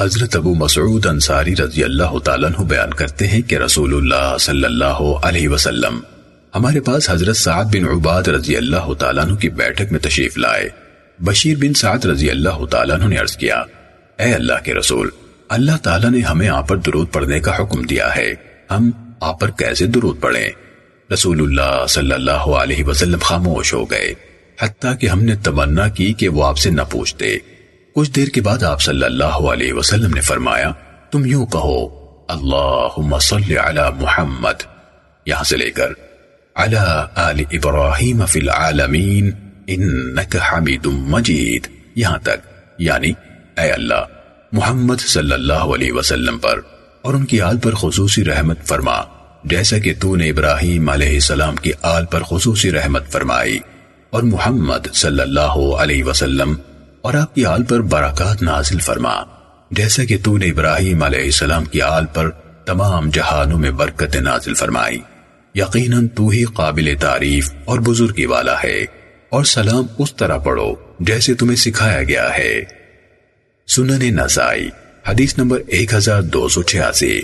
حضرت ابو مسعود انصاری رضی اللہ تعالیٰ عنہ بیان کرتے ہیں کہ رسول اللہ صلی اللہ علیہ وسلم ہمارے پاس حضرت سعد بن عباد رضی اللہ تعالیٰ عنہ کی بیٹھک میں تشریف لائے۔ بشیر بن سعد رضی اللہ تعالیٰ عنہ نے عرض کیا، اے اللہ کے رسول، اللہ تعالیٰ نے ہمیں آپ پر درود پڑھنے کا حکم دیا ہے۔ ہم آپ پر کیسے درود پڑھیں؟ رسول اللہ صلی اللہ علیہ وسلم خاموش ہو گئے، حتیٰ کہ ہم نے تمنا کی کہ وہ آپ سے نہ پوچھتے۔ کچھ دیر کے بعد آپ صلی اللہ علیہ وسلم نے فرمایا، تم یوں کہو، اللہم صلی علی محمد یہاں سے لے کر، علی آل ابراہیم فی العالمین انک حمید مجید یہاں تک یعنی اے اللہ، محمد صلی اللہ علیہ وسلم پر، اور ان کی آل پر خصوصی رحمت فرما، جیسا کہ تو نے ابراہیم علیہ السلام کی آل پر خصوصی رحمت فرمائی، اور محمد صلی اللہ علیہ وسلم اور آپ کی آل پر برکات نازل فرما۔ جیسا کہ تو نے ابراہیم علیہ السلام کی آل پر تمام جہانوں میں برکت نازل فرمائی۔ یقیناً تو ہی قابل تعریف اور بزرگی والا ہے۔ اور سلام اس طرح پڑھو جیسے تمہیں سکھایا گیا ہے۔ سنن نسائی، حدیث نمبر ایک ہزار دو سو چھیاسی۔